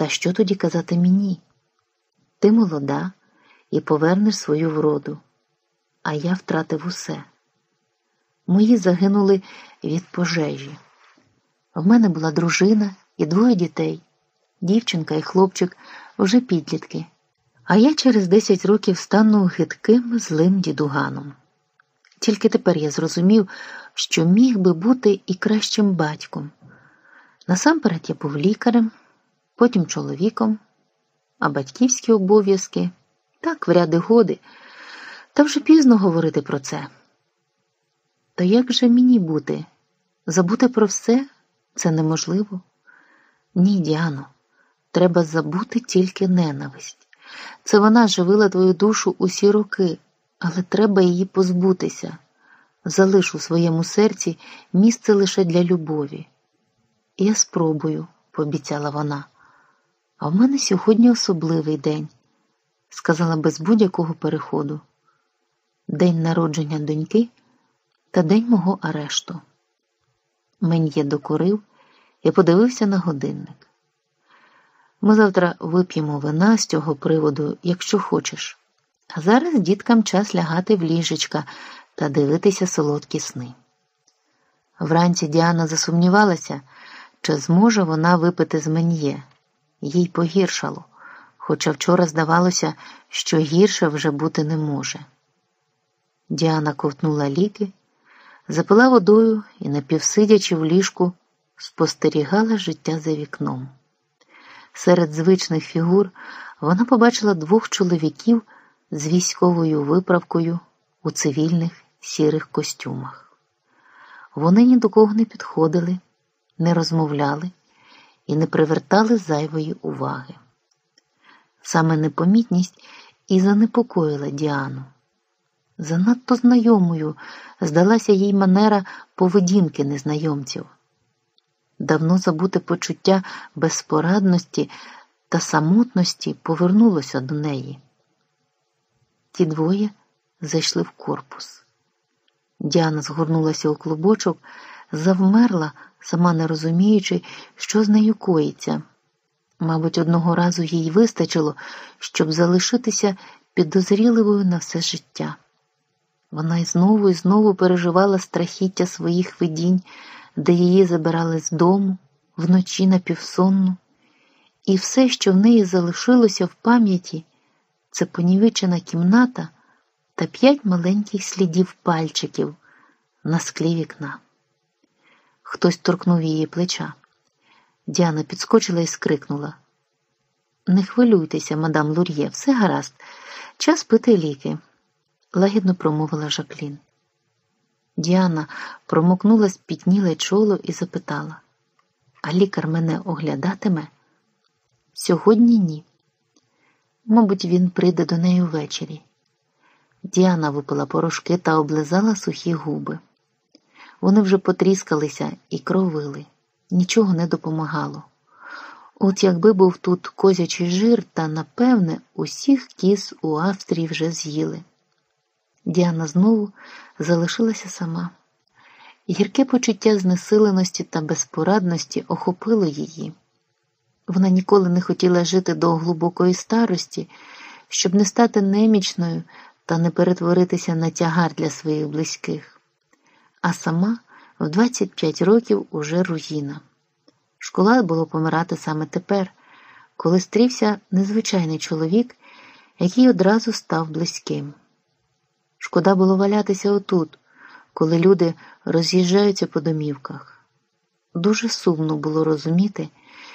Та що тоді казати мені? Ти молода і повернеш свою вроду, а я втратив усе. Мої загинули від пожежі. В мене була дружина і двоє дітей, дівчинка і хлопчик вже підлітки, а я через десять років стану гидким злим дідуганом. Тільки тепер я зрозумів, що міг би бути і кращим батьком. Насамперед я був лікарем, потім чоловіком, а батьківські обов'язки так в ряди годи, та вже пізно говорити про це. То як же мені бути? Забути про все це неможливо? Ні, Діано, треба забути тільки ненависть. Це вона живила твою душу усі роки, але треба її позбутися. Залиш у своєму серці місце лише для любові. Я спробую, пообіцяла вона. А в мене сьогодні особливий день, сказала без будь-якого переходу. День народження доньки та день мого арешту. Мен'є докурив і подивився на годинник. Ми завтра вип'ємо вина з цього приводу, якщо хочеш. А зараз діткам час лягати в ліжечка та дивитися солодкі сни. Вранці Діана засумнівалася, чи зможе вона випити з мен'є. Їй погіршало, хоча вчора здавалося, що гірше вже бути не може. Діана ковтнула ліки, запила водою і, напівсидячи в ліжку, спостерігала життя за вікном. Серед звичних фігур вона побачила двох чоловіків з військовою виправкою у цивільних сірих костюмах. Вони ні до кого не підходили, не розмовляли і не привертали зайвої уваги. Саме непомітність і занепокоїла Діану. Занадто знайомою здалася їй манера поведінки незнайомців. Давно забуте почуття безпорадності та самотності повернулося до неї. Ті двоє зайшли в корпус. Діана згорнулася у клубочок, завмерла, сама не розуміючи, що з нею коїться. Мабуть, одного разу їй вистачило, щоб залишитися підозріливою на все життя. Вона й знову і знову переживала страхіття своїх видінь, де її забирали з дому, вночі напівсонну, і все, що в неї залишилося в пам'яті, це понівечена кімната та п'ять маленьких слідів пальчиків на склі вікна. Хтось торкнув її плеча. Діана підскочила і скрикнула. Не хвилюйтеся, мадам Лур'є, все гаразд, час пити ліки, лагідно промовила Жаклін. Діана промокнула спітніле чоло і запитала, а лікар мене оглядатиме? Сьогодні ні. Мабуть, він прийде до неї ввечері. Діана випила порошки та облизала сухі губи. Вони вже потріскалися і кровили, нічого не допомагало. От якби був тут козячий жир, та, напевне, усіх кіз у Австрії вже з'їли. Діана знову залишилася сама. Гірке почуття знесиленості та безпорадності охопило її. Вона ніколи не хотіла жити до глибокої старості, щоб не стати немічною та не перетворитися на тягар для своїх близьких. А сама в 25 років уже руїна. Школа було помирати саме тепер, коли стрівся незвичайний чоловік, який одразу став близьким. Шкода було валятися отут, коли люди роз'їжджаються по домівках. Дуже сумно було розуміти,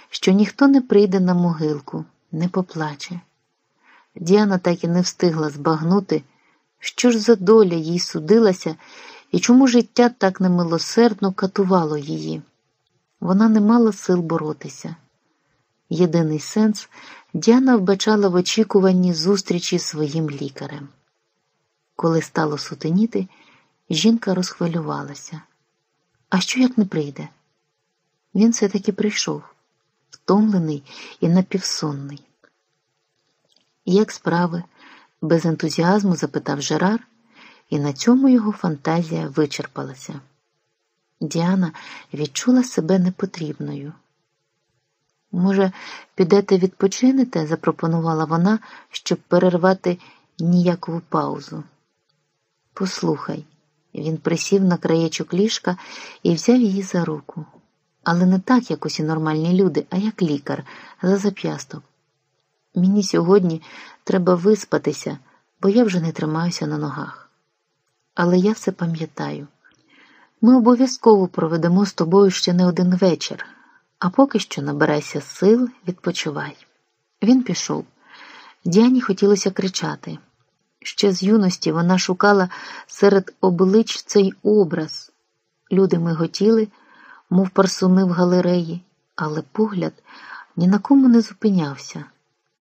що ніхто не прийде на могилку, не поплаче. Діана так і не встигла збагнути, що ж за доля їй судилася і чому життя так немилосердно катувало її. Вона не мала сил боротися. Єдиний сенс Діана вбачала в очікуванні зустрічі з своїм лікарем. Коли стало сутеніти, жінка розхвилювалася. А що як не прийде? Він все таки прийшов, втомлений і напівсонний. Як справи? без ентузіазму запитав Жерар, і на цьому його фантазія вичерпалася. Діана відчула себе непотрібною. Може, підете відпочинете? запропонувала вона, щоб перервати ніякову паузу. Послухай, він присів на краєчок ліжка і взяв її за руку. Але не так, як усі нормальні люди, а як лікар, за зап'ясток. Мені сьогодні треба виспатися, бо я вже не тримаюся на ногах. Але я все пам'ятаю. Ми обов'язково проведемо з тобою ще не один вечір, а поки що набирайся сил, відпочивай. Він пішов. Діані хотілося кричати. Ще з юності вона шукала серед облич цей образ. Люди миготіли, мов парсуни в галереї, але погляд ні на кому не зупинявся.